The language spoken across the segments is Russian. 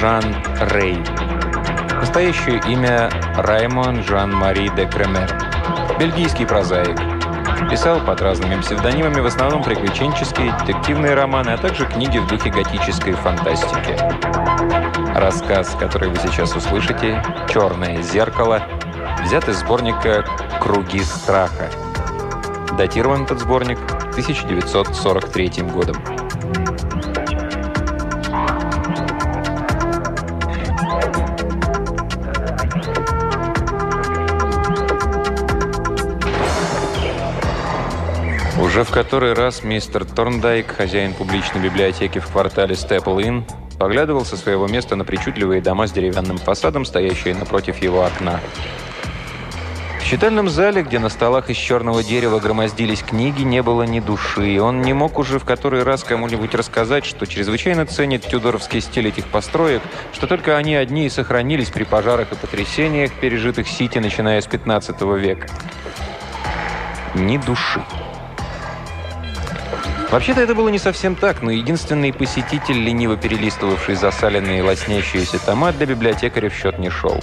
Жан Рей. Настоящее имя Раймон Жан-Мари де Кремер. Бельгийский прозаик. Писал под разными псевдонимами в основном приключенческие, детективные романы, а также книги в духе готической фантастики. Рассказ, который вы сейчас услышите, «Черное зеркало», взят из сборника «Круги страха». Датирован этот сборник 1943 годом. Уже в который раз мистер Торндайк, хозяин публичной библиотеки в квартале Степл-Инн, поглядывал со своего места на причудливые дома с деревянным фасадом, стоящие напротив его окна. В читальном зале, где на столах из черного дерева громоздились книги, не было ни души, и он не мог уже в который раз кому-нибудь рассказать, что чрезвычайно ценит тюдоровский стиль этих построек, что только они одни и сохранились при пожарах и потрясениях, пережитых Сити, начиная с 15 века. Ни души. Вообще-то это было не совсем так, но единственный посетитель, лениво перелистывавший засаленные и лоснящиеся тома, для библиотекаря в счет не шел.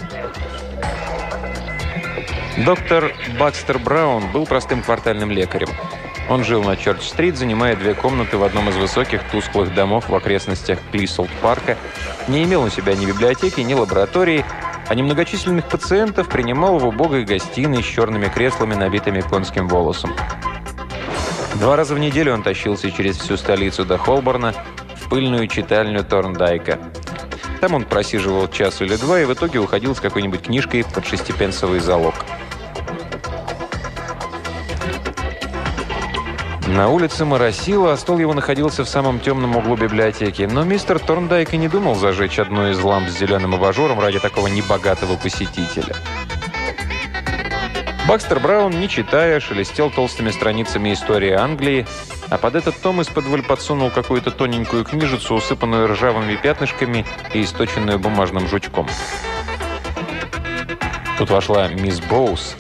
Доктор Бакстер Браун был простым квартальным лекарем. Он жил на Чорч-стрит, занимая две комнаты в одном из высоких тусклых домов в окрестностях Клисолд-парка, не имел у себя ни библиотеки, ни лаборатории, а немногочисленных пациентов принимал в убогой гостиной с черными креслами, набитыми конским волосом. Два раза в неделю он тащился через всю столицу до Холборна в пыльную читальню Торндайка. Там он просиживал час или два и в итоге уходил с какой-нибудь книжкой под шестипенсовый залог. На улице моросило, а стол его находился в самом темном углу библиотеки. Но мистер Торндайк и не думал зажечь одну из ламп с зеленым абажуром ради такого небогатого посетителя. Бакстер Браун, не читая, шелестел толстыми страницами истории Англии, а под этот том из-под подсунул какую-то тоненькую книжицу, усыпанную ржавыми пятнышками и источенную бумажным жучком. Тут вошла мисс Боус,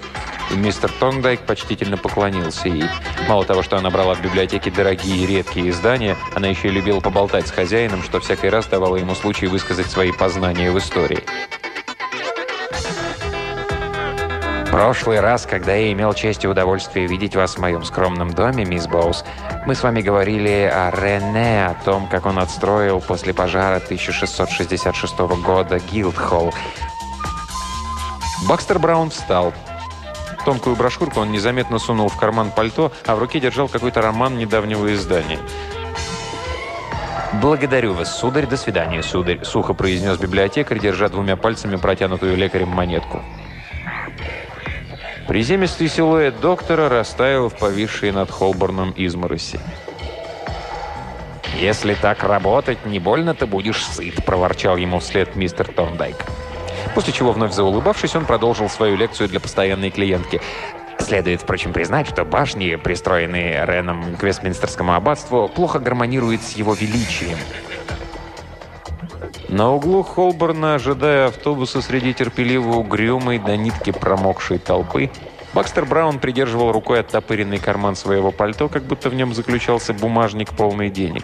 и мистер Тондайк почтительно поклонился ей. Мало того, что она брала в библиотеке дорогие и редкие издания, она еще и любила поболтать с хозяином, что всякий раз давало ему случай высказать свои познания в истории. Прошлый раз, когда я имел честь и удовольствие видеть вас в моем скромном доме, мисс Боус, мы с вами говорили о Рене, о том, как он отстроил после пожара 1666 года Гилдхолл. Бакстер Браун встал. Тонкую брошюрку он незаметно сунул в карман пальто, а в руке держал какой-то роман недавнего издания. «Благодарю вас, сударь. До свидания, сударь», — сухо произнес библиотекарь, держа двумя пальцами протянутую лекарем монетку. Приземистый силуэт доктора растаял в повисшей над Холборном измороси. «Если так работать, не больно ты будешь сыт», — проворчал ему вслед мистер Торндайк. После чего, вновь заулыбавшись, он продолжил свою лекцию для постоянной клиентки. Следует, впрочем, признать, что башни, пристроенные Реном к Вестминстерскому аббатству, плохо гармонируют с его величием. На углу Холборна, ожидая автобуса среди терпеливо угрюмой до нитки промокшей толпы, Бакстер Браун придерживал рукой оттопыренный карман своего пальто, как будто в нем заключался бумажник полный денег.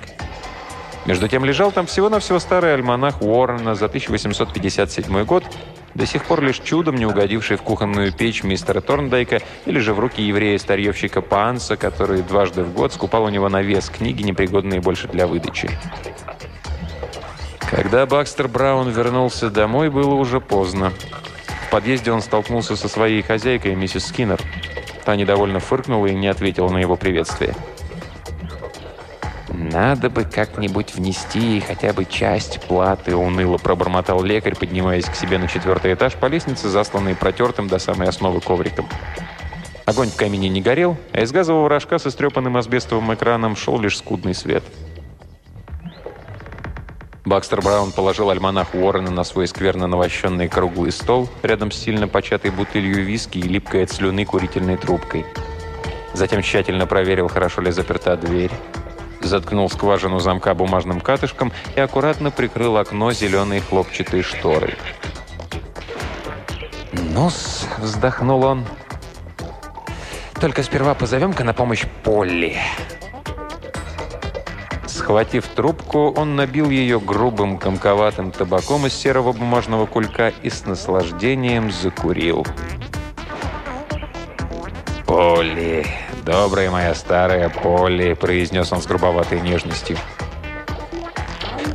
Между тем лежал там всего-навсего старый альманах Уоррена за 1857 год, до сих пор лишь чудом не угодивший в кухонную печь мистера Торндайка или же в руки еврея-старьевщика Паанса, который дважды в год скупал у него на вес книги, непригодные больше для выдачи. Когда Бакстер Браун вернулся домой, было уже поздно. В подъезде он столкнулся со своей хозяйкой, миссис Скиннер. Та недовольно фыркнула и не ответила на его приветствие. «Надо бы как-нибудь внести ей хотя бы часть платы», — уныло пробормотал лекарь, поднимаясь к себе на четвертый этаж по лестнице, засланной протертым до самой основы ковриком. Огонь в камине не горел, а из газового рожка со стрепанным асбестовым экраном шел лишь скудный свет — Бакстер Браун положил альманах Уоррена на свой скверно навощенный круглый стол рядом с сильно початой бутылью виски и липкой от слюны курительной трубкой. Затем тщательно проверил, хорошо ли заперта дверь, заткнул скважину замка бумажным катышком и аккуратно прикрыл окно зеленой хлопчатой шторой. «Ну-с», — вздохнул он, — «только сперва позовем-ка на помощь Полли». Схватив трубку, он набил ее грубым комковатым табаком из серого бумажного кулька и с наслаждением закурил. «Полли, добрая моя старая Полли», — произнес он с грубоватой нежностью.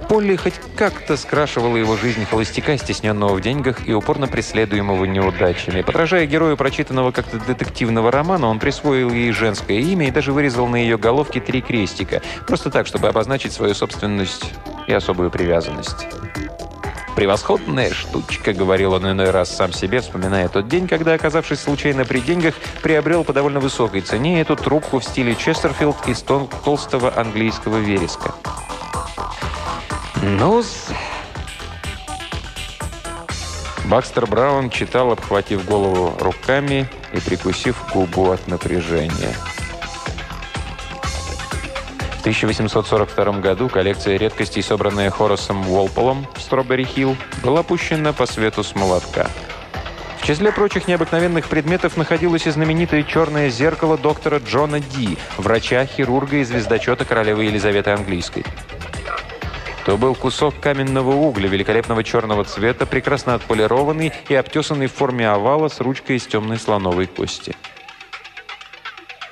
Полли хоть как-то скрашивала его жизнь холостяка, стесненного в деньгах и упорно преследуемого неудачами. Подражая герою прочитанного как-то детективного романа, он присвоил ей женское имя и даже вырезал на ее головке три крестика. Просто так, чтобы обозначить свою собственность и особую привязанность. «Превосходная штучка», — говорил он иной раз сам себе, вспоминая тот день, когда, оказавшись случайно при деньгах, приобрел по довольно высокой цене эту трубку в стиле Честерфилд из толстого английского вереска ну -с. Бакстер Браун читал, обхватив голову руками и прикусив губу от напряжения. В 1842 году коллекция редкостей, собранная Хорасом Уолполом в Стробери-Хилл, была пущена по свету с молотка. В числе прочих необыкновенных предметов находилось и знаменитое черное зеркало доктора Джона Ди, врача, хирурга и звездочета королевы Елизаветы Английской то был кусок каменного угля великолепного черного цвета, прекрасно отполированный и обтесанный в форме овала с ручкой из темной слоновой кости.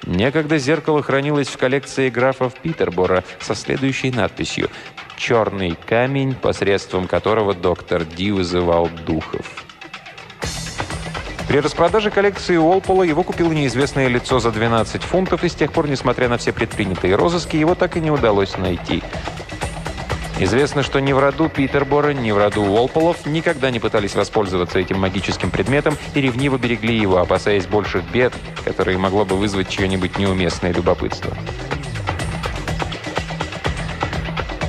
Некогда зеркало хранилось в коллекции графов Питербора со следующей надписью «Черный камень, посредством которого доктор Ди вызывал духов». При распродаже коллекции Уолпола его купило неизвестное лицо за 12 фунтов, и с тех пор, несмотря на все предпринятые розыски, его так и не удалось найти. Известно, что ни в роду Питербора, ни в роду Уолполов никогда не пытались воспользоваться этим магическим предметом и ревниво берегли его, опасаясь больших бед, которые могло бы вызвать чье-нибудь неуместное любопытство.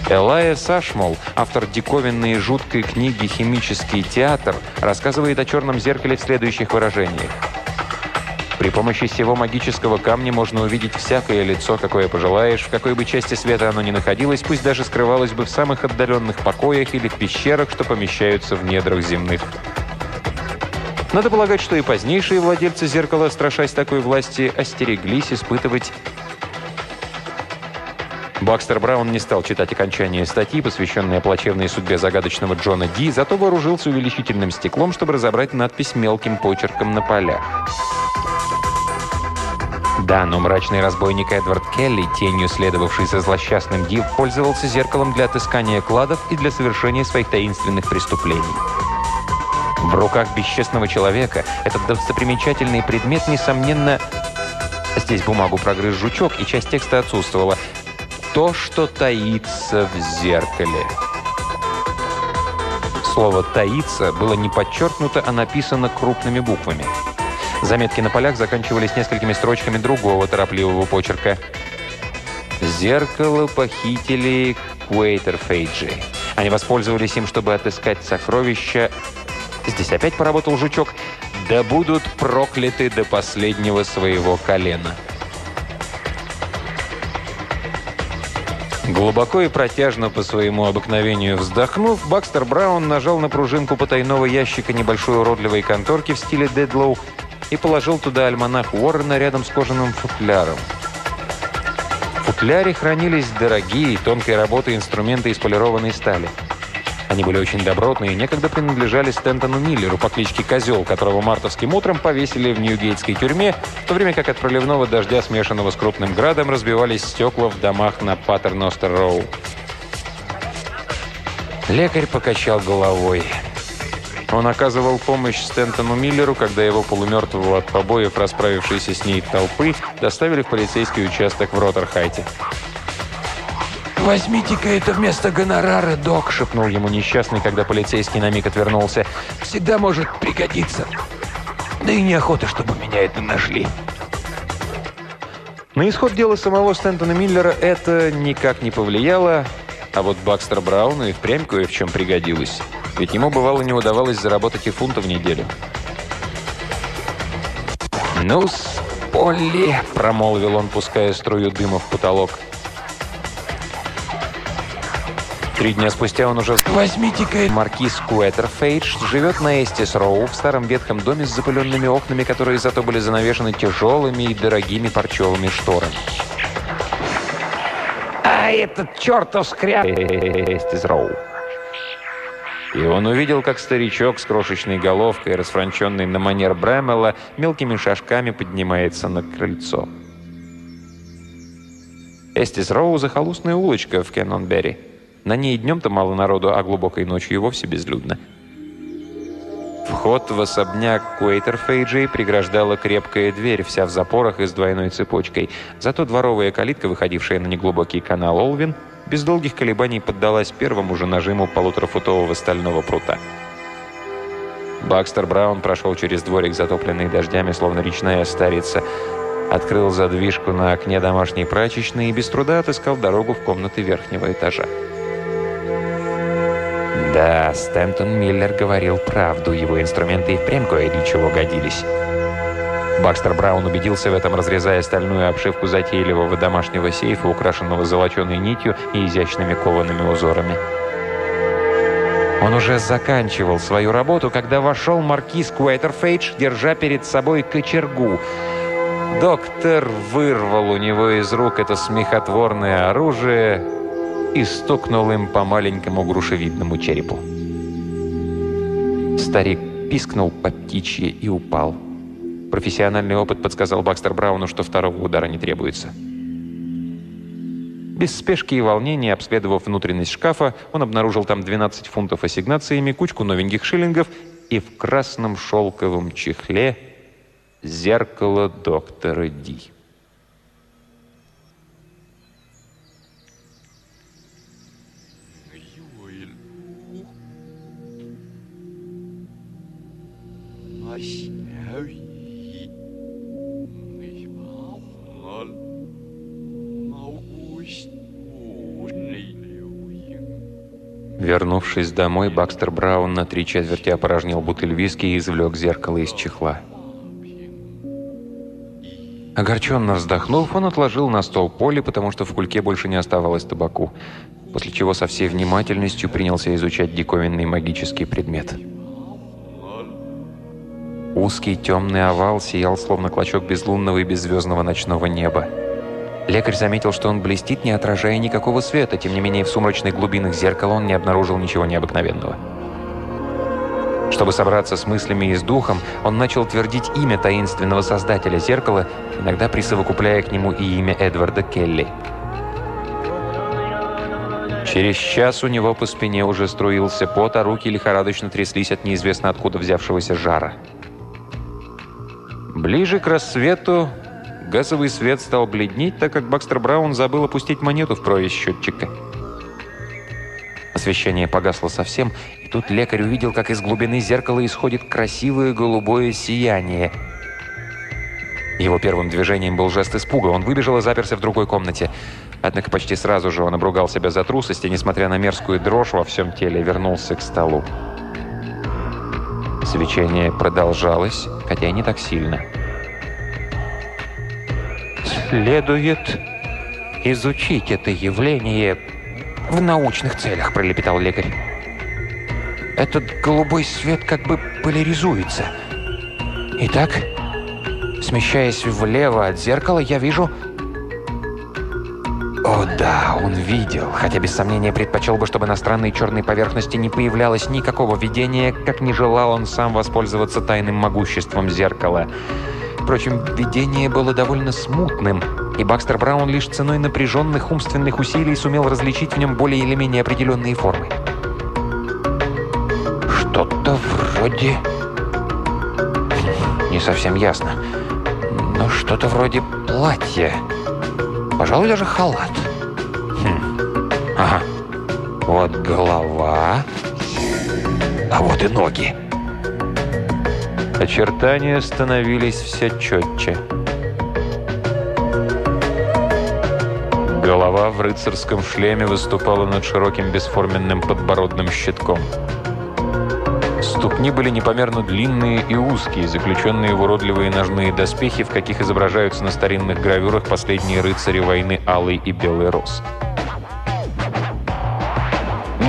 Элая Сашмол, автор диковинной и жуткой книги «Химический театр», рассказывает о черном зеркале в следующих выражениях. При помощи всего магического камня можно увидеть всякое лицо, какое пожелаешь, в какой бы части света оно ни находилось, пусть даже скрывалось бы в самых отдаленных покоях или пещерах, что помещаются в недрах земных. Надо полагать, что и позднейшие владельцы зеркала, страшась такой власти, остереглись испытывать Бакстер Браун не стал читать окончание статьи, посвященной плачевной судьбе загадочного Джона Ди, зато вооружился увеличительным стеклом, чтобы разобрать надпись мелким почерком на полях. Да, но мрачный разбойник Эдвард Келли, тенью следовавший за злосчастным Ди, пользовался зеркалом для отыскания кладов и для совершения своих таинственных преступлений. В руках бесчестного человека этот достопримечательный предмет, несомненно... Здесь бумагу прогрыз жучок, и часть текста отсутствовала. То, что таится в зеркале. Слово «таится» было не подчеркнуто, а написано крупными буквами. Заметки на полях заканчивались несколькими строчками другого торопливого почерка. «Зеркало похитили Куэйтерфейджи. Они воспользовались им, чтобы отыскать сокровища. Здесь опять поработал жучок. «Да будут прокляты до последнего своего колена». Глубоко и протяжно по своему обыкновению вздохнув, Бакстер Браун нажал на пружинку потайного ящика небольшой уродливой конторки в стиле Дедлоу и положил туда альманах Уоррена рядом с кожаным футляром. В футляре хранились дорогие, тонкой работы инструменты из полированной стали. Они были очень добротные и некогда принадлежали Стентону Миллеру по кличке Козел, которого мартовским утром повесили в Ньюгейтской тюрьме, в то время как от проливного дождя, смешанного с крупным градом, разбивались стекла в домах на Паттерностер-Роу. Лекарь покачал головой. Он оказывал помощь Стентону Миллеру, когда его полумертвого от побоев расправившейся с ней толпы доставили в полицейский участок в Роттерхайте. «Возьмите-ка это вместо гонорара, док!» — шепнул ему несчастный, когда полицейский на миг отвернулся. «Всегда может пригодиться. Да и неохота, чтобы меня это нашли». На исход дела самого Стентона Миллера это никак не повлияло, а вот Бакстер Брауну и впрямь кое в чем пригодилось. Ведь ему, бывало, не удавалось заработать и фунта в неделю. «Ну-с, Полли!» – промолвил он, пуская струю дыма в потолок. Три дня спустя он уже... «Возьмите-ка...» Маркиз Куэтерфейдж живет на Эстис Роу в старом ветхом доме с запыленными окнами, которые зато были занавешены тяжелыми и дорогими парчевыми шторами. «А, этот чертов скряп!» из Роу. И он увидел, как старичок с крошечной головкой, расфранченный на манер Брэмела, мелкими шажками поднимается на крыльцо. Эстис Роу – захолустная улочка в Кеннонберри. На ней днем-то мало народу, а глубокой ночью и вовсе безлюдно. Вход в особняк Куэйтерфейджей преграждала крепкая дверь, вся в запорах и с двойной цепочкой. Зато дворовая калитка, выходившая на неглубокий канал Олвин, без долгих колебаний поддалась первому же нажиму полуторафутового стального прута. Бакстер Браун прошел через дворик, затопленный дождями, словно речная старица, открыл задвижку на окне домашней прачечной и без труда отыскал дорогу в комнаты верхнего этажа. Да, Стэнтон Миллер говорил правду, его инструменты и впрямь кое для чего годились. Бакстер Браун убедился в этом, разрезая стальную обшивку затейливого домашнего сейфа, украшенного золоченой нитью и изящными коваными узорами. Он уже заканчивал свою работу, когда вошел маркиз Куэйтерфейдж, держа перед собой кочергу. Доктор вырвал у него из рук это смехотворное оружие и стукнул им по маленькому грушевидному черепу. Старик пискнул по птичье и упал. Профессиональный опыт подсказал Бакстер Брауну, что второго удара не требуется. Без спешки и волнения, обследовав внутренность шкафа, он обнаружил там 12 фунтов ассигнациями, кучку новеньких шиллингов и в красном шелковом чехле зеркало доктора Ди. Вернувшись домой, Бакстер Браун на три четверти опорожнил бутыль виски и извлек зеркало из чехла. Огорченно вздохнув, он отложил на стол поле, потому что в кульке больше не оставалось табаку, после чего со всей внимательностью принялся изучать диковинный магический предмет. Узкий темный овал сиял, словно клочок безлунного и беззвездного ночного неба. Лекарь заметил, что он блестит, не отражая никакого света. Тем не менее, в сумрачных глубинах зеркала он не обнаружил ничего необыкновенного. Чтобы собраться с мыслями и с духом, он начал твердить имя таинственного создателя зеркала, иногда присовокупляя к нему и имя Эдварда Келли. Через час у него по спине уже струился пот, а руки лихорадочно тряслись от неизвестно откуда взявшегося жара. Ближе к рассвету Газовый свет стал бледнеть, так как Бакстер Браун забыл опустить монету в провесь счетчика. Освещение погасло совсем, и тут лекарь увидел, как из глубины зеркала исходит красивое голубое сияние. Его первым движением был жест испуга. Он выбежал и заперся в другой комнате. Однако почти сразу же он обругал себя за трусость и, несмотря на мерзкую дрожь во всем теле, вернулся к столу. Свечение продолжалось, хотя и не так сильно следует изучить это явление в научных целях», — пролепетал лекарь. «Этот голубой свет как бы поляризуется. Итак, смещаясь влево от зеркала, я вижу...» О да, он видел, хотя без сомнения предпочел бы, чтобы на странной черной поверхности не появлялось никакого видения, как не желал он сам воспользоваться тайным могуществом зеркала. Впрочем, видение было довольно смутным, и Бакстер Браун лишь ценой напряженных умственных усилий сумел различить в нем более или менее определенные формы. Что-то вроде... Не совсем ясно. Но что-то вроде платья. Пожалуй, даже халат. Хм. Ага. Вот голова. А вот и ноги. Очертания становились все четче. Голова в рыцарском шлеме выступала над широким бесформенным подбородным щитком. Ступни были непомерно длинные и узкие, заключенные в уродливые ножные доспехи, в каких изображаются на старинных гравюрах последние рыцари войны Алый и Белый Рос.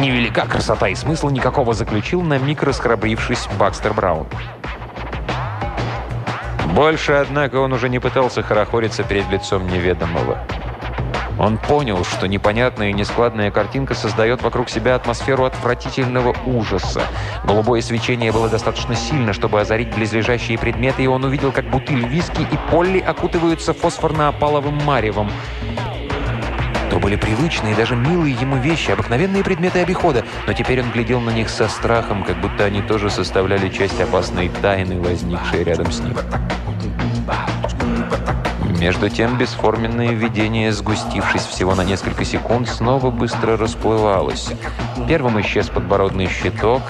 Невелика красота и смысл никакого заключил на миг расхрабрившись Бакстер Браун. Больше, однако, он уже не пытался хорохориться перед лицом неведомого. Он понял, что непонятная и нескладная картинка создает вокруг себя атмосферу отвратительного ужаса. Голубое свечение было достаточно сильно, чтобы озарить близлежащие предметы, и он увидел, как бутыль виски и Полли окутываются фосфорно-опаловым маревом. То были привычные, даже милые ему вещи, обыкновенные предметы обихода, но теперь он глядел на них со страхом, как будто они тоже составляли часть опасной тайны, возникшей рядом с ним. Между тем, бесформенное видение, сгустившись всего на несколько секунд, снова быстро расплывалось. Первым исчез подбородный щиток,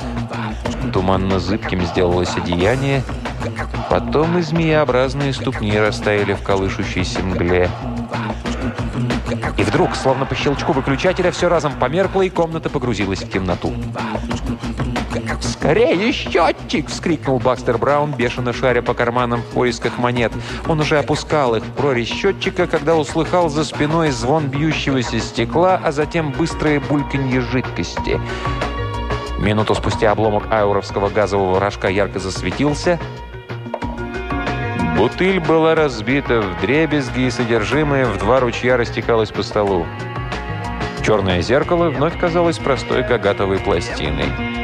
туманно-зыбким сделалось одеяние, потом и змееобразные ступни растаяли в колышущейся мгле. И вдруг, словно по щелчку выключателя, все разом померкло, и комната погрузилась в темноту. «Скорее, счетчик!» — вскрикнул Бакстер Браун, бешено шаря по карманам в поисках монет. Он уже опускал их в прорезь счетчика, когда услыхал за спиной звон бьющегося стекла, а затем быстрое бульканье жидкости. Минуту спустя обломок ауровского газового рожка ярко засветился. Бутыль была разбита в дребезги, и содержимое в два ручья растекалось по столу. Черное зеркало вновь казалось простой гагатовой пластиной.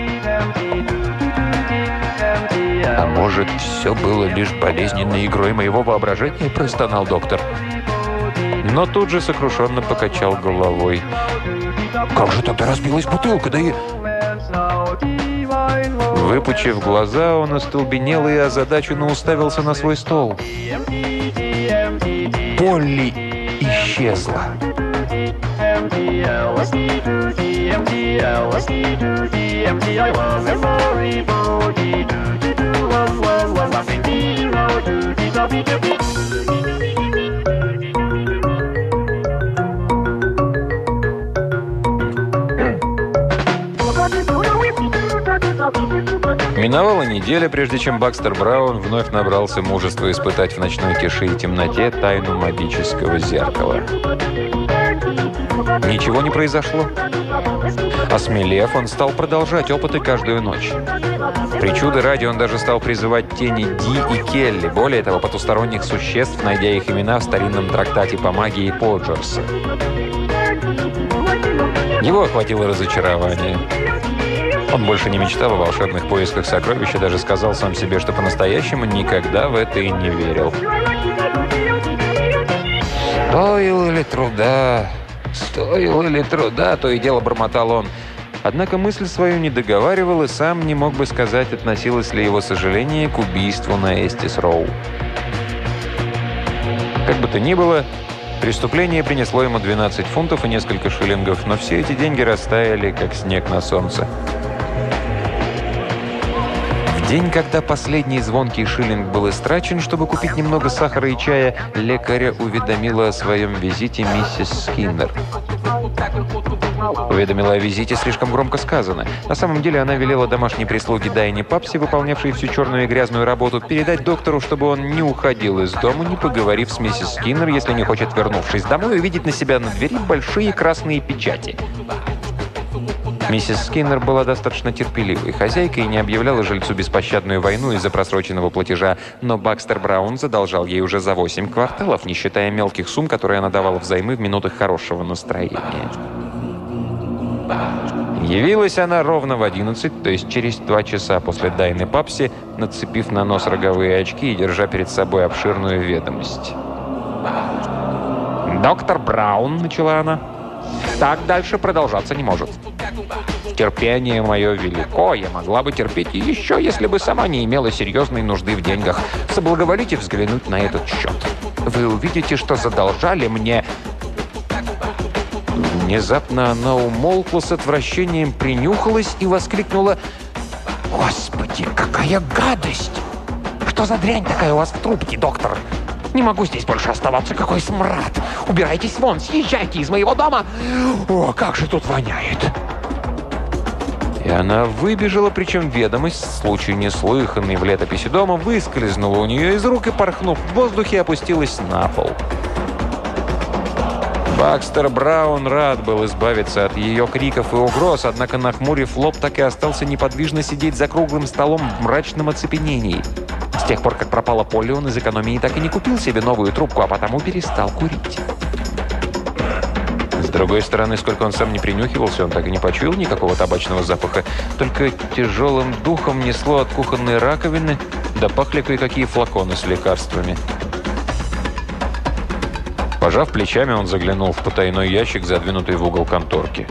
«А может, все было лишь болезненной игрой моего воображения?» – простонал доктор. Но тут же сокрушенно покачал головой. «Как же тогда разбилась бутылка? Да и...» Выпучив глаза, он остолбенел и озадаченно уставился на свой стол. Полли исчезла. Миновала неделя, прежде чем Бакстер Браун вновь набрался мужества испытать в ночной тиши и темноте тайну магического зеркала. Ничего не произошло. Осмелев, он стал продолжать опыты каждую ночь. Причуды ради он даже стал призывать тени Ди и Келли, более того, потусторонних существ, найдя их имена в старинном трактате по магии Поджерса. Его охватило разочарование. Он больше не мечтал о волшебных поисках сокровища, даже сказал сам себе, что по-настоящему никогда в это и не верил. «Стоило ли труда? Стоило ли труда?» То и дело бормотал он. Однако мысль свою не договаривал и сам не мог бы сказать, относилось ли его сожаление к убийству на Эстис Роу. Как бы то ни было, преступление принесло ему 12 фунтов и несколько шиллингов, но все эти деньги растаяли, как снег на солнце. День, когда последний звонкий шиллинг был истрачен, чтобы купить немного сахара и чая, лекаря уведомила о своем визите миссис Скиннер. Уведомила о визите слишком громко сказано. На самом деле она велела домашней прислуге Дайни Папси, выполнявшей всю черную и грязную работу, передать доктору, чтобы он не уходил из дома, не поговорив с миссис Скиннер, если не хочет, вернувшись домой, увидеть на себя на двери большие красные печати. Миссис Скиннер была достаточно терпеливой хозяйкой и не объявляла жильцу беспощадную войну из-за просроченного платежа, но Бакстер Браун задолжал ей уже за 8 кварталов, не считая мелких сумм, которые она давала взаймы в минутах хорошего настроения. Явилась она ровно в 11, то есть через два часа после Дайны Папси, нацепив на нос роговые очки и держа перед собой обширную ведомость. «Доктор Браун», — начала она, — «так дальше продолжаться не может». Терпение мое велико, я могла бы терпеть и еще, если бы сама не имела серьезной нужды в деньгах. Соблаговолите взглянуть на этот счет. Вы увидите, что задолжали мне... Внезапно она умолкла с отвращением, принюхалась и воскликнула «Господи, какая гадость! Что за дрянь такая у вас в трубке, доктор?» Не могу здесь больше оставаться. Какой смрад! Убирайтесь вон, съезжайте из моего дома! О, как же тут воняет!» Она выбежала, причем ведомость, случай неслыханный в летописи дома, выскользнула у нее из рук и, порхнув в воздухе, опустилась на пол. Бакстер Браун рад был избавиться от ее криков и угроз, однако, нахмурив лоб, так и остался неподвижно сидеть за круглым столом в мрачном оцепенении. С тех пор, как пропала Полли, он из экономии так и не купил себе новую трубку, а потому перестал курить. Другой стороны, сколько он сам не принюхивался, он так и не почуял никакого табачного запаха. Только тяжелым духом несло от кухонной раковины, да пахли кое-какие флаконы с лекарствами. Пожав плечами, он заглянул в потайной ящик, задвинутый в угол конторки.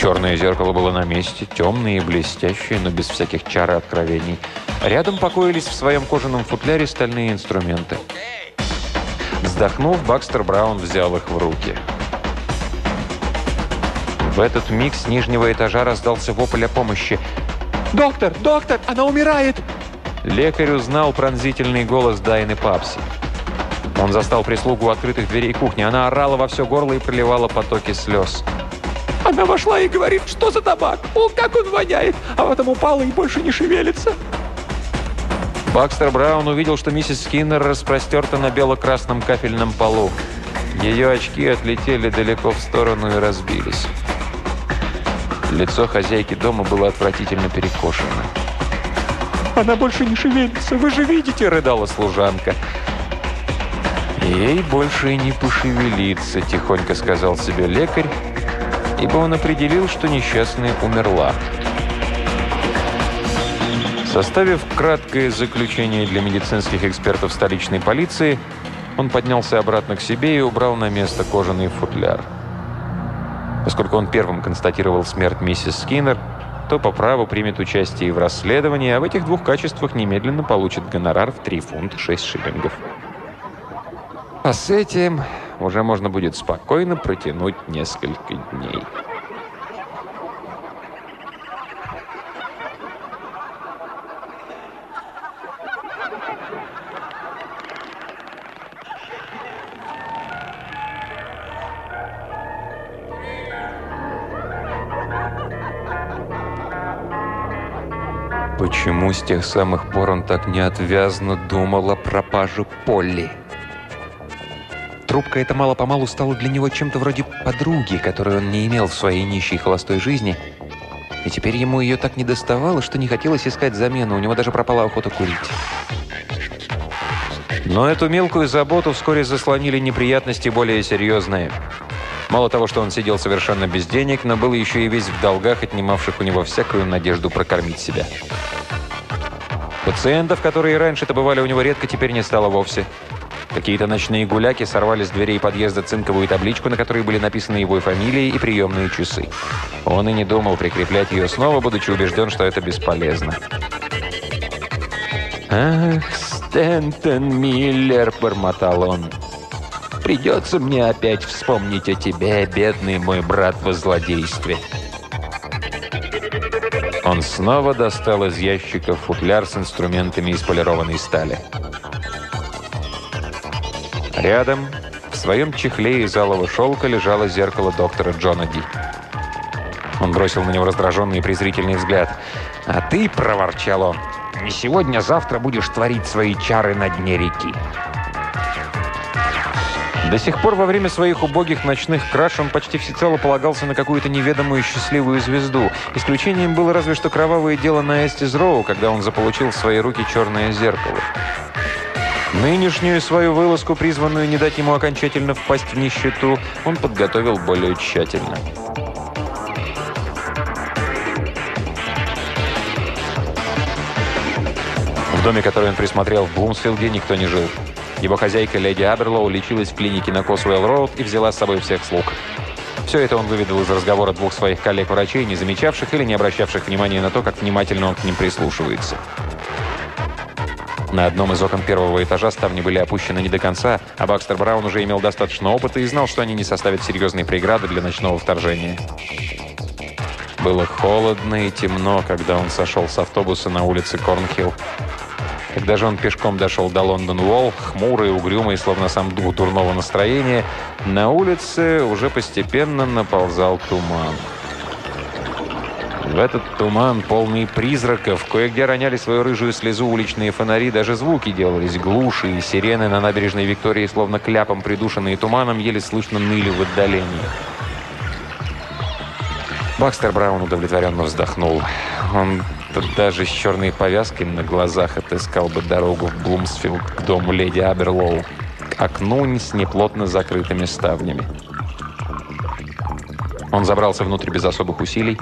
Черное зеркало было на месте, темное и блестящее, но без всяких чар и откровений. Рядом покоились в своем кожаном футляре стальные инструменты. Вздохнув, Бакстер Браун взял их в руки. В этот миг с нижнего этажа раздался вопль о помощи. «Доктор! Доктор! Она умирает!» Лекарь узнал пронзительный голос Дайны Папси. Он застал прислугу у открытых дверей кухни. Она орала во все горло и проливала потоки слез. Она вошла и говорит, что за табак? О, как он воняет! А потом упала и больше не шевелится. Бакстер Браун увидел, что миссис Скиннер распростерта на бело-красном кафельном полу. Ее очки отлетели далеко в сторону и разбились. Лицо хозяйки дома было отвратительно перекошено. «Она больше не шевелится, вы же видите!» – рыдала служанка. «Ей больше и не пошевелиться», – тихонько сказал себе лекарь, ибо он определил, что несчастная умерла. Составив краткое заключение для медицинских экспертов столичной полиции, он поднялся обратно к себе и убрал на место кожаный футляр. Поскольку он первым констатировал смерть миссис Скиннер, то по праву примет участие в расследовании, а в этих двух качествах немедленно получит гонорар в 3 фунта 6 шиллингов. А с этим уже можно будет спокойно протянуть несколько дней. Почему с тех самых пор он так неотвязно думал о пропаже Полли? Трубка эта мало-помалу стала для него чем-то вроде подруги, которую он не имел в своей нищей холостой жизни. И теперь ему ее так не доставало, что не хотелось искать замену. У него даже пропала охота курить. Но эту мелкую заботу вскоре заслонили неприятности более серьезные. Мало того, что он сидел совершенно без денег, но был еще и весь в долгах, отнимавших у него всякую надежду прокормить себя. Пациентов, которые раньше-то бывали у него редко, теперь не стало вовсе. Какие-то ночные гуляки сорвали с дверей подъезда цинковую табличку, на которой были написаны его фамилии и приемные часы. Он и не думал прикреплять ее снова, будучи убежден, что это бесполезно. «Ах, Стентон Миллер!» – бормотал он. «Придется мне опять вспомнить о тебе, бедный мой брат во злодействе». Он снова достал из ящика футляр с инструментами из полированной стали. Рядом, в своем чехле из алого шелка, лежало зеркало доктора Джона Ди. Он бросил на него раздраженный и презрительный взгляд. «А ты, — проворчал он, — не сегодня, а будешь творить свои чары на дне реки». До сих пор во время своих убогих ночных краш он почти всецело полагался на какую-то неведомую счастливую звезду. Исключением было разве что кровавое дело на Эстис Роу, когда он заполучил в свои руки черное зеркало. Нынешнюю свою вылазку, призванную не дать ему окончательно впасть в нищету, он подготовил более тщательно. В доме, который он присмотрел в Блумсфилде, никто не жил. Его хозяйка леди Аберлоу лечилась в клинике на Косуэлл-Роуд и взяла с собой всех слуг. Все это он выведал из разговора двух своих коллег-врачей, не замечавших или не обращавших внимания на то, как внимательно он к ним прислушивается. На одном из окон первого этажа ставни были опущены не до конца, а Бакстер Браун уже имел достаточно опыта и знал, что они не составят серьезной преграды для ночного вторжения. Было холодно и темно, когда он сошел с автобуса на улице Корнхилл. Когда же он пешком дошел до Лондон-Уолл, хмурый, угрюмый, словно сам дух дурного настроения, на улице уже постепенно наползал туман. В этот туман, полный призраков, кое-где роняли свою рыжую слезу уличные фонари, даже звуки делались глуши, и сирены на набережной Виктории, словно кляпом придушенные туманом, еле слышно ныли в отдалении. Бакстер Браун удовлетворенно вздохнул. Он Тут даже с черной повязкой на глазах отыскал бы дорогу в Блумсфилд к дому леди Аберлоу, к окну с неплотно закрытыми ставнями. Он забрался внутрь без особых усилий.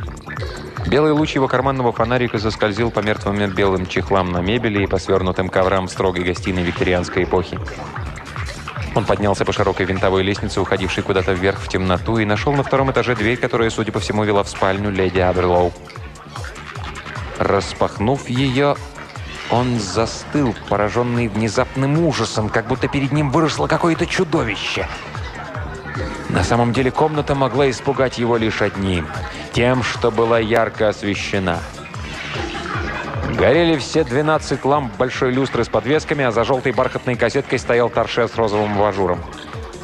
Белый луч его карманного фонарика заскользил по мертвым белым чехлам на мебели и по свернутым коврам строгой гостиной викторианской эпохи. Он поднялся по широкой винтовой лестнице, уходившей куда-то вверх в темноту, и нашел на втором этаже дверь, которая, судя по всему, вела в спальню леди Аберлоу. Распахнув ее, он застыл, пораженный внезапным ужасом, как будто перед ним выросло какое-то чудовище. На самом деле комната могла испугать его лишь одним – тем, что была ярко освещена – Горели все 12 ламп большой люстры с подвесками, а за желтой бархатной козеткой стоял торшер с розовым ажуром.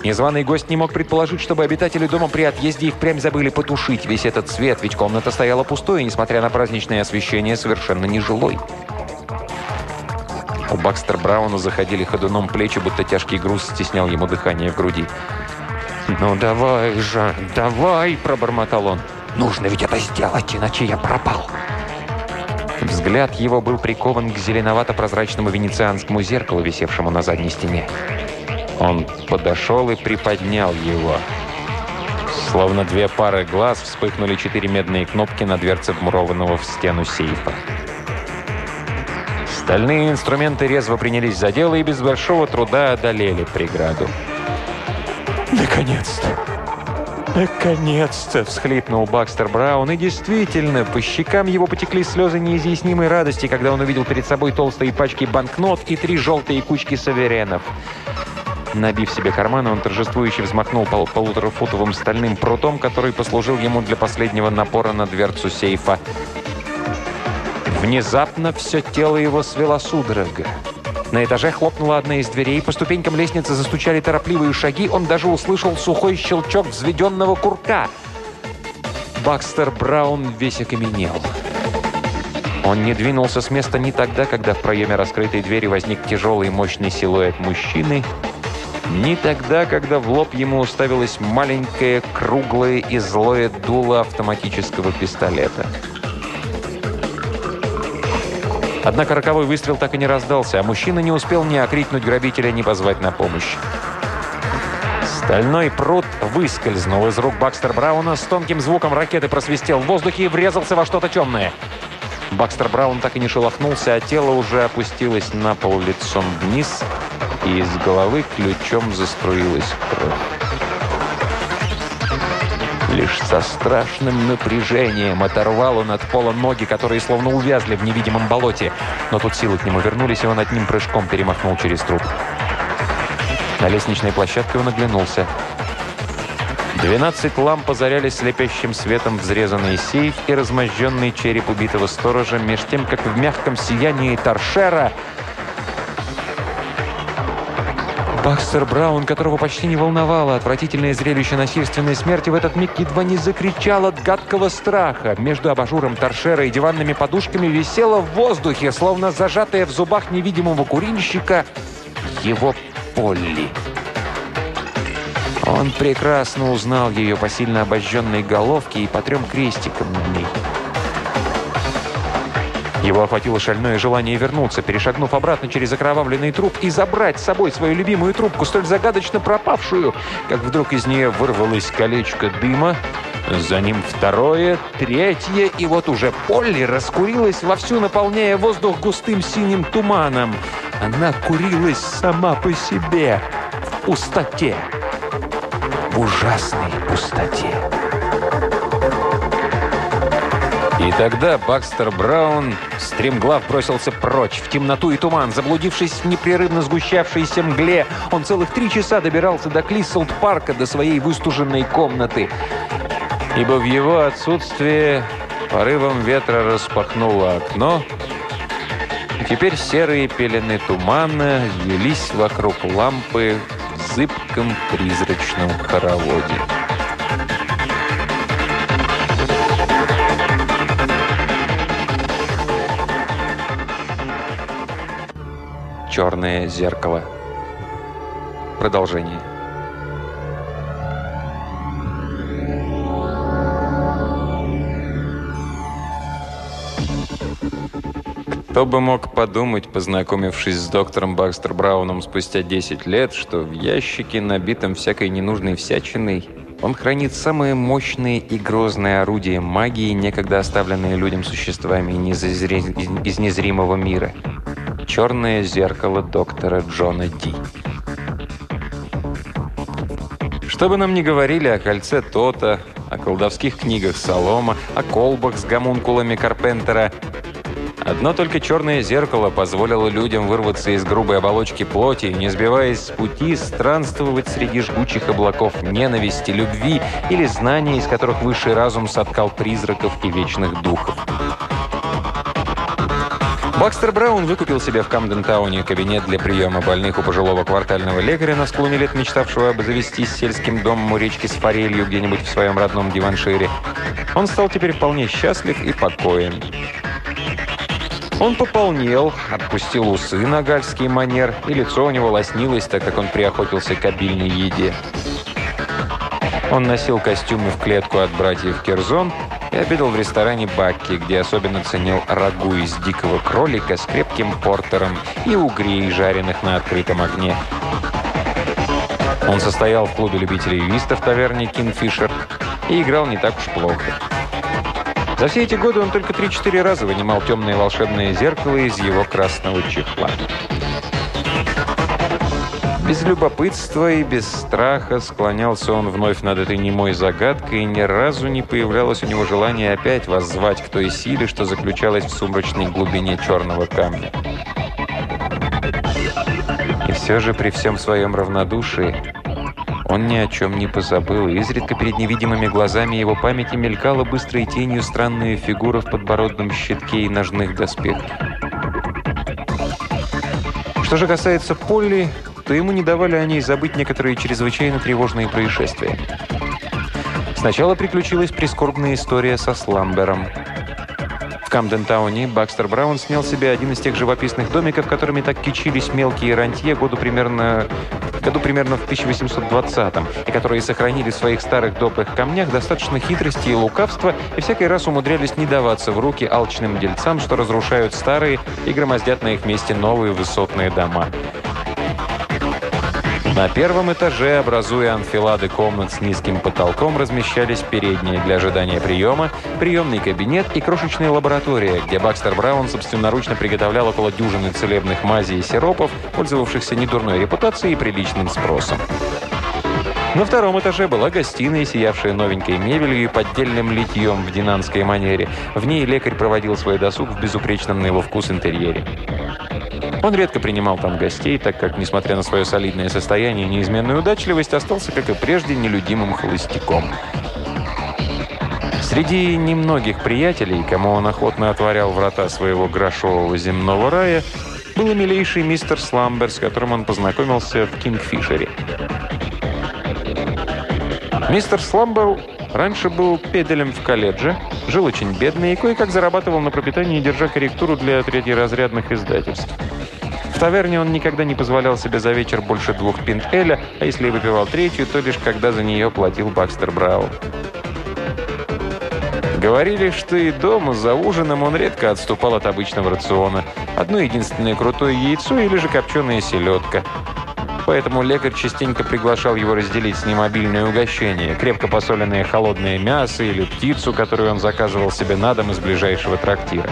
Незваный гость не мог предположить, чтобы обитатели дома при отъезде их прям забыли потушить весь этот свет, ведь комната стояла пустой, и, несмотря на праздничное освещение, совершенно нежилой. У Бакстер Брауна заходили ходуном плечи, будто тяжкий груз стеснял ему дыхание в груди. «Ну давай же, давай!» – пробормотал он. «Нужно ведь это сделать, иначе я пропал!» Взгляд его был прикован к зеленовато-прозрачному венецианскому зеркалу, висевшему на задней стене. Он подошел и приподнял его. Словно две пары глаз вспыхнули четыре медные кнопки на дверце вмурованного в стену сейфа. Стальные инструменты резво принялись за дело и без большого труда одолели преграду. «Наконец-то!» «Наконец-то!» – всхлипнул Бакстер Браун. И действительно, по щекам его потекли слезы неизъяснимой радости, когда он увидел перед собой толстые пачки банкнот и три желтые кучки саверенов. Набив себе карманы, он торжествующе взмахнул пол полуторафутовым стальным прутом, который послужил ему для последнего напора на дверцу сейфа. Внезапно все тело его свело судорога. На этаже хлопнула одна из дверей, по ступенькам лестницы застучали торопливые шаги, он даже услышал сухой щелчок взведенного курка. Бакстер Браун весь окаменел. Он не двинулся с места ни тогда, когда в проеме раскрытой двери возник тяжелый мощный силуэт мужчины, ни тогда, когда в лоб ему уставилось маленькое, круглое и злое дуло автоматического пистолета. Однако роковой выстрел так и не раздался, а мужчина не успел ни окрикнуть грабителя, ни позвать на помощь. Стальной пруд выскользнул из рук Бакстер Брауна, с тонким звуком ракеты просвистел в воздухе и врезался во что-то темное. Бакстер Браун так и не шелохнулся, а тело уже опустилось на пол лицом вниз, и из головы ключом заструилась кровь. Лишь со страшным напряжением оторвал он от пола ноги, которые словно увязли в невидимом болоте. Но тут силы к нему вернулись, и он одним прыжком перемахнул через труп. На лестничной площадке он оглянулся. Двенадцать ламп озаряли слепящим светом взрезанный сейф и размозженный череп убитого сторожа, меж тем, как в мягком сиянии торшера Бакстер Браун, которого почти не волновало отвратительное зрелище насильственной смерти, в этот миг едва не закричал от гадкого страха. Между абажуром торшера и диванными подушками висела в воздухе, словно зажатая в зубах невидимого курильщика, его Полли. Он прекрасно узнал ее по сильно обожженной головке и по трем крестикам на ней. Его охватило шальное желание вернуться, перешагнув обратно через окровавленный труп и забрать с собой свою любимую трубку, столь загадочно пропавшую, как вдруг из нее вырвалось колечко дыма, за ним второе, третье, и вот уже Полли раскурилась вовсю, наполняя воздух густым синим туманом. Она курилась сама по себе, в пустоте, в ужасной пустоте. И тогда Бакстер Браун стремглав бросился прочь, в темноту и туман, заблудившись в непрерывно сгущавшейся мгле. Он целых три часа добирался до Клиссолд-парка, до своей выстуженной комнаты. Ибо в его отсутствие порывом ветра распахнуло окно, и теперь серые пелены тумана велись вокруг лампы в зыбком призрачном хороводе. Черное зеркало. Продолжение. Кто бы мог подумать, познакомившись с доктором Бакстер Брауном спустя 10 лет, что в ящике, набитом всякой ненужной всячиной, Он хранит самые мощные и грозные орудия магии, некогда оставленные людям существами из незримого мира. Черное зеркало доктора Джона Ди. Что бы нам ни говорили о кольце Тота, о колдовских книгах Солома, о колбах с гомункулами Карпентера – Одно только черное зеркало позволило людям вырваться из грубой оболочки плоти, не сбиваясь с пути, странствовать среди жгучих облаков ненависти, любви или знания, из которых высший разум соткал призраков и вечных духов. Бакстер Браун выкупил себе в Камден-тауне кабинет для приема больных у пожилого квартального лекаря на склоне лет, мечтавшего обзавестись сельским домом у речки с форелью где-нибудь в своем родном диваншире. Он стал теперь вполне счастлив и покоен. Он пополнел, отпустил усы на гальский манер, и лицо у него лоснилось, так как он приохотился к обильной еде. Он носил костюмы в клетку от братьев Керзон и обедал в ресторане Бакки, где особенно ценил рагу из дикого кролика с крепким портером и угрей, жареных на открытом огне. Он состоял в клубе любителей виста в таверне «Кингфишер» и играл не так уж плохо. За все эти годы он только 3-4 раза вынимал темное волшебное зеркало из его красного чехла. Без любопытства и без страха склонялся он вновь над этой немой загадкой, и ни разу не появлялось у него желания опять воззвать к той силе, что заключалась в сумрачной глубине черного камня. И все же при всем своем равнодушии он ни о чем не позабыл, изредка перед невидимыми глазами его памяти мелькала быстрой тенью странная фигура в подбородном щитке и ножных доспехах. Что же касается Полли, то ему не давали о ней забыть некоторые чрезвычайно тревожные происшествия. Сначала приключилась прискорбная история со Сламбером. В Камден-тауне Бакстер Браун снял себе один из тех живописных домиков, которыми так кичились мелкие рантье году примерно году примерно в 1820-м, и которые сохранили в своих старых добрых камнях достаточно хитрости и лукавства, и всякий раз умудрялись не даваться в руки алчным дельцам, что разрушают старые и громоздят на их месте новые высотные дома. На первом этаже, образуя анфилады комнат с низким потолком, размещались передние для ожидания приема, приемный кабинет и крошечная лаборатория, где Бакстер Браун собственноручно приготовлял около дюжины целебных мазей и сиропов, пользовавшихся недурной репутацией и приличным спросом. На втором этаже была гостиная, сиявшая новенькой мебелью и поддельным литьем в динанской манере. В ней лекарь проводил свой досуг в безупречном на его вкус интерьере. Он редко принимал там гостей, так как, несмотря на свое солидное состояние и неизменную удачливость, остался, как и прежде, нелюдимым холостяком. Среди немногих приятелей, кому он охотно отворял врата своего грошового земного рая, был милейший мистер Сламбер, с которым он познакомился в Кингфишере. Мистер Сламбер раньше был педелем в колледже, жил очень бедно и кое-как зарабатывал на пропитании, держа корректуру для третьеразрядных издательств. В таверне он никогда не позволял себе за вечер больше двух пинт эля, а если и выпивал третью, то лишь когда за нее платил Бакстер Брау. Говорили, что и дома за ужином он редко отступал от обычного рациона. Одно единственное крутое яйцо или же копченая селедка. Поэтому лекарь частенько приглашал его разделить с ним обильное угощение, крепко посоленное холодное мясо или птицу, которую он заказывал себе на дом из ближайшего трактира.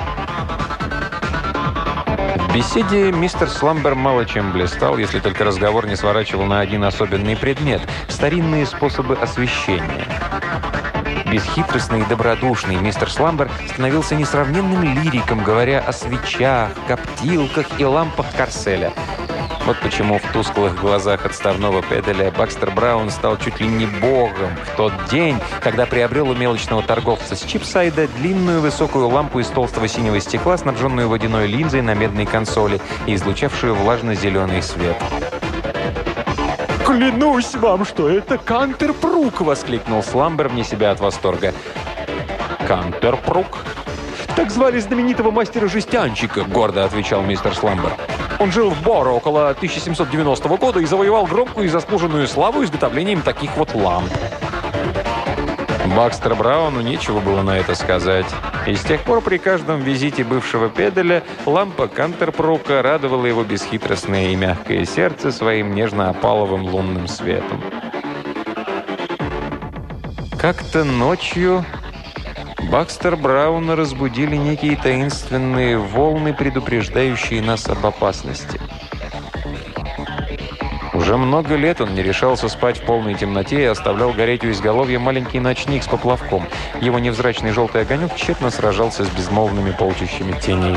Беседе мистер Сламбер мало чем блистал, если только разговор не сворачивал на один особенный предмет – старинные способы освещения. Бесхитростный и добродушный мистер Сламбер становился несравненным лириком, говоря о свечах, коптилках и лампах Карселя – вот почему в тусклых глазах отставного педаля Бакстер Браун стал чуть ли не богом в тот день, когда приобрел у мелочного торговца с Чипсайда длинную высокую лампу из толстого синего стекла, снабженную водяной линзой на медной консоли и излучавшую влажно-зеленый свет. «Клянусь вам, что это Кантерпрук!» — воскликнул Сламбер вне себя от восторга. «Кантерпрук?» «Так звали знаменитого мастера-жестянщика», — гордо отвечал мистер Сламбер. Он жил в Боро около 1790 года и завоевал громкую и заслуженную славу изготовлением таких вот ламп. Бакстер Брауну нечего было на это сказать. И с тех пор при каждом визите бывшего педаля лампа Кантерпрука радовала его бесхитростное и мягкое сердце своим нежно-опаловым лунным светом. Как-то ночью Бакстер Брауна разбудили некие таинственные волны, предупреждающие нас об опасности. Уже много лет он не решался спать в полной темноте и оставлял гореть у изголовья маленький ночник с поплавком. Его невзрачный желтый огонек тщетно сражался с безмолвными полчищами теней.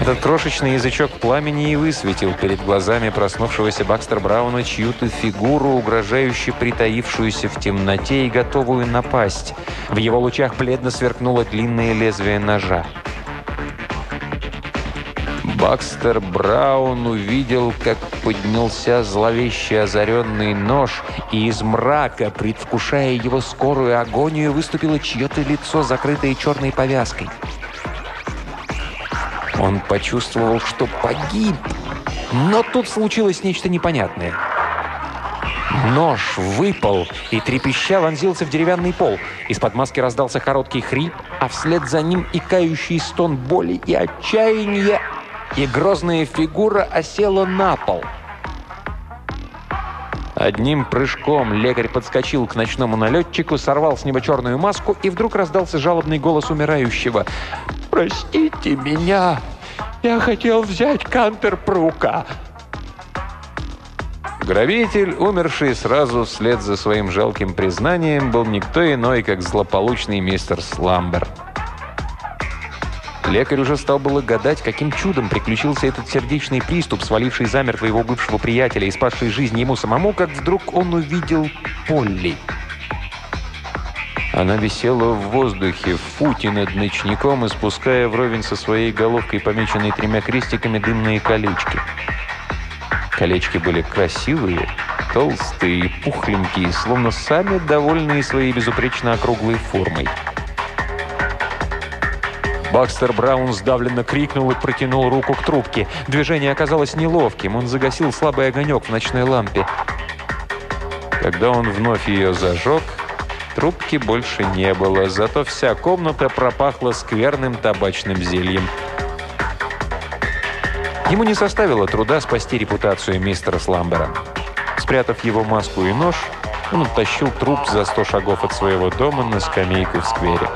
Этот крошечный язычок пламени и высветил перед глазами проснувшегося Бакстер Брауна чью-то фигуру, угрожающе притаившуюся в темноте и готовую напасть. В его лучах бледно сверкнуло длинное лезвие ножа. Бакстер Браун увидел, как поднялся зловеще озаренный нож, и из мрака, предвкушая его скорую агонию, выступило чье-то лицо, закрытое черной повязкой. Он почувствовал, что погиб, но тут случилось нечто непонятное. Нож выпал и трепеща вонзился в деревянный пол. Из-под маски раздался короткий хрип, а вслед за ним икающий стон боли и отчаяния и грозная фигура осела на пол. Одним прыжком лекарь подскочил к ночному налетчику, сорвал с него черную маску, и вдруг раздался жалобный голос умирающего. «Простите меня! Я хотел взять кантер прука!» Грабитель, умерший сразу вслед за своим жалким признанием, был никто иной, как злополучный мистер Сламбер. Лекарь уже стал было гадать, каким чудом приключился этот сердечный приступ, сваливший замертво его бывшего приятеля и спасший жизнь ему самому, как вдруг он увидел Полли. Она висела в воздухе, в футе над ночником, испуская вровень со своей головкой, помеченной тремя крестиками, дымные колечки. Колечки были красивые, толстые пухленькие, словно сами довольные своей безупречно округлой формой. Бакстер Браун сдавленно крикнул и протянул руку к трубке. Движение оказалось неловким. Он загасил слабый огонек в ночной лампе. Когда он вновь ее зажег, трубки больше не было, зато вся комната пропахла скверным табачным зельем. Ему не составило труда спасти репутацию мистера Сламбера. Спрятав его маску и нож, он оттащил труп за сто шагов от своего дома на скамейку в сквере.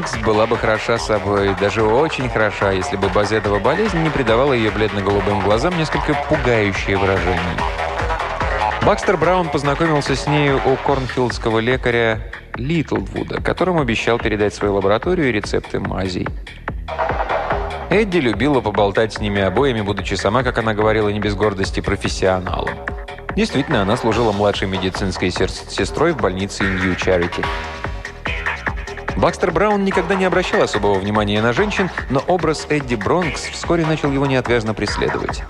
Бронкс была бы хороша собой, даже очень хороша, если бы Базедова болезнь не придавала ее бледно-голубым глазам несколько пугающее выражение. Бакстер Браун познакомился с нею у корнфилдского лекаря Литлвуда, которому обещал передать свою лабораторию и рецепты мазей. Эдди любила поболтать с ними обоими, будучи сама, как она говорила, не без гордости, профессионалом. Действительно, она служила младшей медицинской сестрой в больнице Нью-Чарити. Бакстер Браун никогда не обращал особого внимания на женщин, но образ Эдди Бронкс вскоре начал его неотвязно преследовать.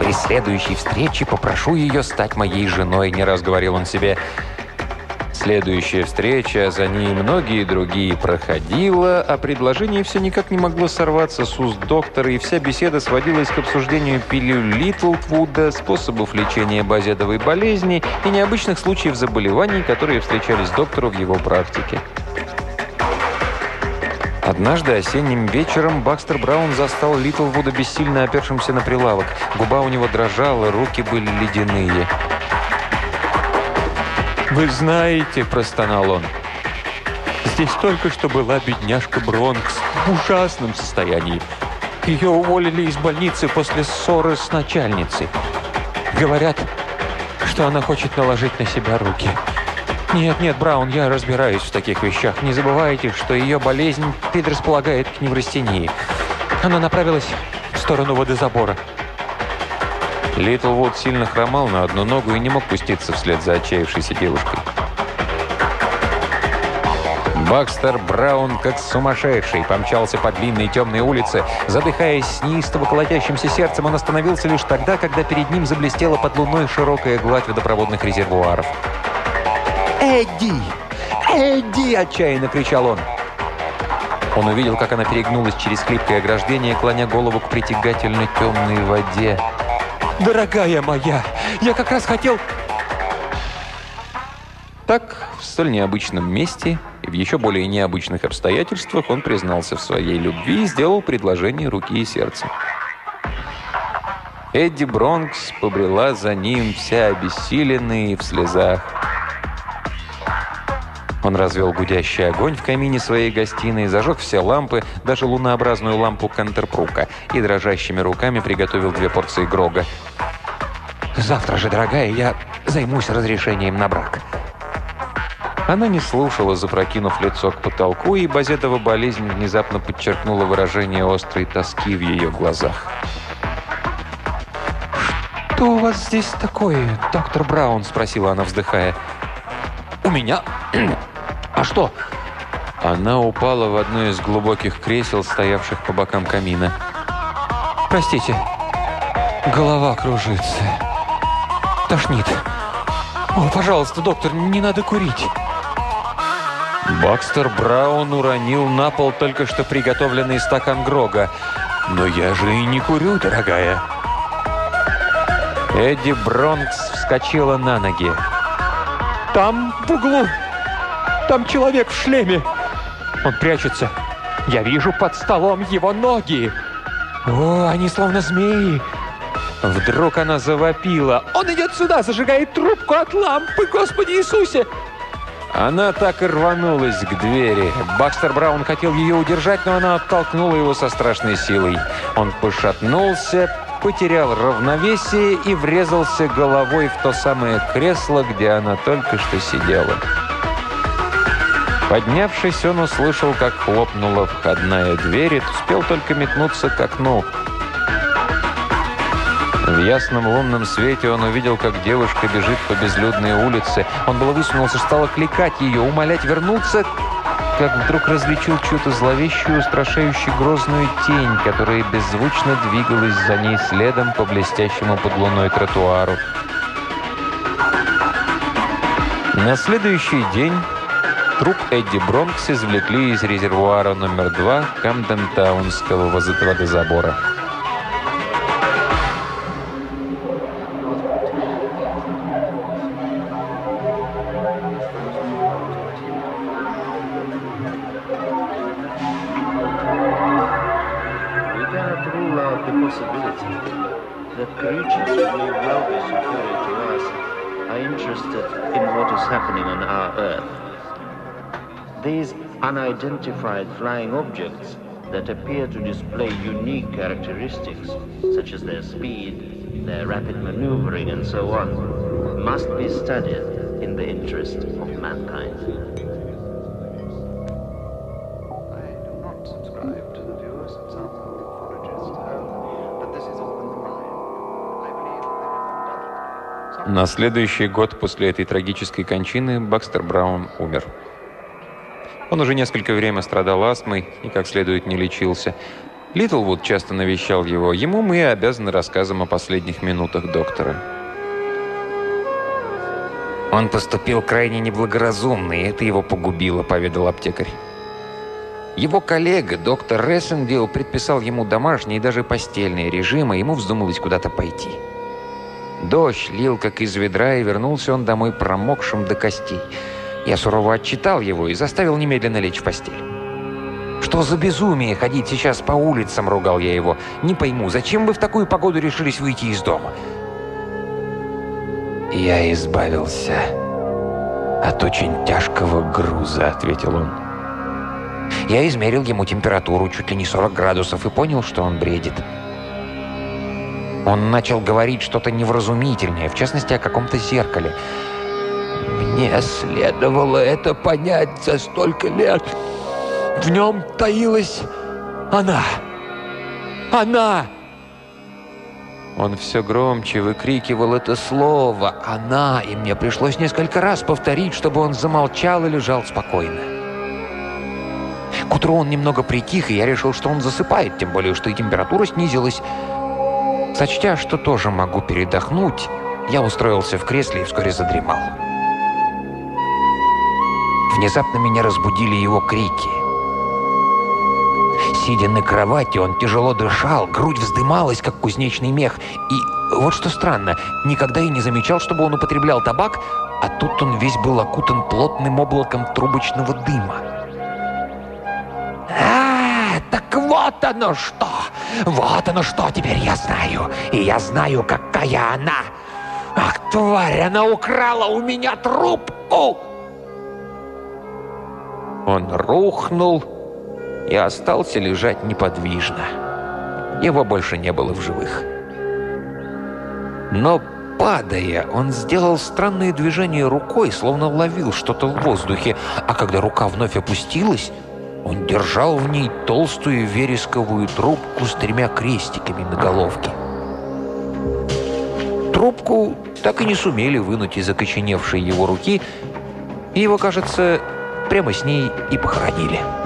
«При следующей встрече попрошу ее стать моей женой», — не раз говорил он себе. Следующая встреча, за ней многие другие, проходила, а предложение все никак не могло сорваться с уст доктора, и вся беседа сводилась к обсуждению пилюль Литлвуда, способов лечения базедовой болезни и необычных случаев заболеваний, которые встречались доктору в его практике. Однажды осенним вечером Бакстер Браун застал Литлвуда бессильно опершимся на прилавок. Губа у него дрожала, руки были ледяные. «Вы знаете», – простонал он, – «здесь только что была бедняжка Бронкс в ужасном состоянии. Ее уволили из больницы после ссоры с начальницей. Говорят, что она хочет наложить на себя руки». «Нет, нет, Браун, я разбираюсь в таких вещах. Не забывайте, что ее болезнь предрасполагает к неврастении. Она направилась в сторону водозабора». Литлвуд сильно хромал на одну ногу и не мог пуститься вслед за отчаявшейся девушкой. Бакстер Браун, как сумасшедший, помчался по длинной темной улице. Задыхаясь с неистово колотящимся сердцем, он остановился лишь тогда, когда перед ним заблестела под луной широкая гладь водопроводных резервуаров. «Эдди! Эдди!» – отчаянно кричал он. Он увидел, как она перегнулась через хлипкое ограждение, клоня голову к притягательно темной воде. «Дорогая моя, я как раз хотел...» Так, в столь необычном месте и в еще более необычных обстоятельствах он признался в своей любви и сделал предложение руки и сердца. Эдди Бронкс побрела за ним, вся обессиленная и в слезах. Он развел гудящий огонь в камине своей гостиной, зажег все лампы, даже лунообразную лампу Кантерпрука, и дрожащими руками приготовил две порции Грога. «Завтра же, дорогая, я займусь разрешением на брак». Она не слушала, запрокинув лицо к потолку, и Базетова болезнь внезапно подчеркнула выражение острой тоски в ее глазах. «Что у вас здесь такое, доктор Браун?» – спросила она, вздыхая. «У меня? А что?» Она упала в одно из глубоких кресел, стоявших по бокам камина. «Простите, голова кружится. Тошнит. О, пожалуйста, доктор, не надо курить». Бакстер Браун уронил на пол только что приготовленный стакан Грога. «Но я же и не курю, дорогая». Эдди Бронкс вскочила на ноги. «Там, в углу, там человек в шлеме. Он прячется. Я вижу под столом его ноги. О, они словно змеи. Вдруг она завопила. «Он идет сюда, зажигает трубку от лампы, Господи Иисусе!» Она так и рванулась к двери. Бакстер Браун хотел ее удержать, но она оттолкнула его со страшной силой. Он пошатнулся, потерял равновесие и врезался головой в то самое кресло, где она только что сидела. Поднявшись, он услышал, как хлопнула входная дверь и успел только метнуться к окну. В ясном лунном свете он увидел, как девушка бежит по безлюдной улице. Он было высунулся, стал кликать ее, умолять вернуться, как вдруг различил чью-то зловещую, устрашающую грозную тень, которая беззвучно двигалась за ней следом по блестящему под луной тротуару. На следующий день труп Эдди Бронкс извлекли из резервуара номер два Камден-таунского водозабора. unidentified flying objects that appear to display unique characteristics, such as their speed, their rapid maneuvering, and so on, must be studied in the interest of mankind. На следующий год после этой трагической кончины Бакстер Браун умер. Он уже несколько время страдал астмой и как следует не лечился. Литлвуд часто навещал его. Ему мы обязаны рассказом о последних минутах доктора. «Он поступил крайне неблагоразумно, и это его погубило», — поведал аптекарь. Его коллега, доктор Рессендил, предписал ему домашний и даже постельный режим, а ему вздумалось куда-то пойти. Дождь лил, как из ведра, и вернулся он домой промокшим до костей. Я сурово отчитал его и заставил немедленно лечь в постель. «Что за безумие ходить сейчас по улицам?» – ругал я его. «Не пойму, зачем вы в такую погоду решились выйти из дома?» «Я избавился от очень тяжкого груза», – ответил он. Я измерил ему температуру чуть ли не 40 градусов и понял, что он бредит. Он начал говорить что-то невразумительное, в частности, о каком-то зеркале – мне следовало это понять за столько лет. В нем таилась она. Она! Он все громче выкрикивал это слово «она», и мне пришлось несколько раз повторить, чтобы он замолчал и лежал спокойно. К утру он немного притих, и я решил, что он засыпает, тем более, что и температура снизилась. Сочтя, что тоже могу передохнуть, я устроился в кресле и вскоре задремал. Внезапно меня разбудили его крики. Сидя на кровати, он тяжело дышал, грудь вздымалась, как кузнечный мех. И вот что странно, никогда и не замечал, чтобы он употреблял табак, а тут он весь был окутан плотным облаком трубочного дыма. «А, так вот оно что! Вот оно что теперь я знаю! И я знаю, какая она! Ах, тварь, она украла у меня трубку!» Он рухнул и остался лежать неподвижно. Его больше не было в живых. Но падая, он сделал странные движения рукой, словно ловил что-то в воздухе, а когда рука вновь опустилась, он держал в ней толстую вересковую трубку с тремя крестиками на головке. Трубку так и не сумели вынуть из окоченевшей его руки, и его, кажется, прямо с ней и похоронили.